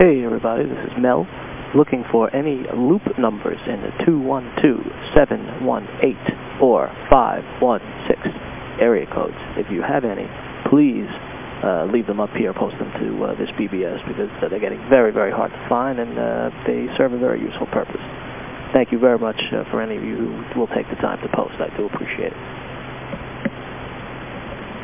Hey everybody, this is Mel, looking for any loop numbers in the 212, 718, or 516 area codes. If you have any, please uh, leave them up here, post them to uh, this BBS because uh, they're getting very, very hard to find and uh, they serve a very useful purpose. Thank you very much uh, for any of you who will take the time to post. I do appreciate it.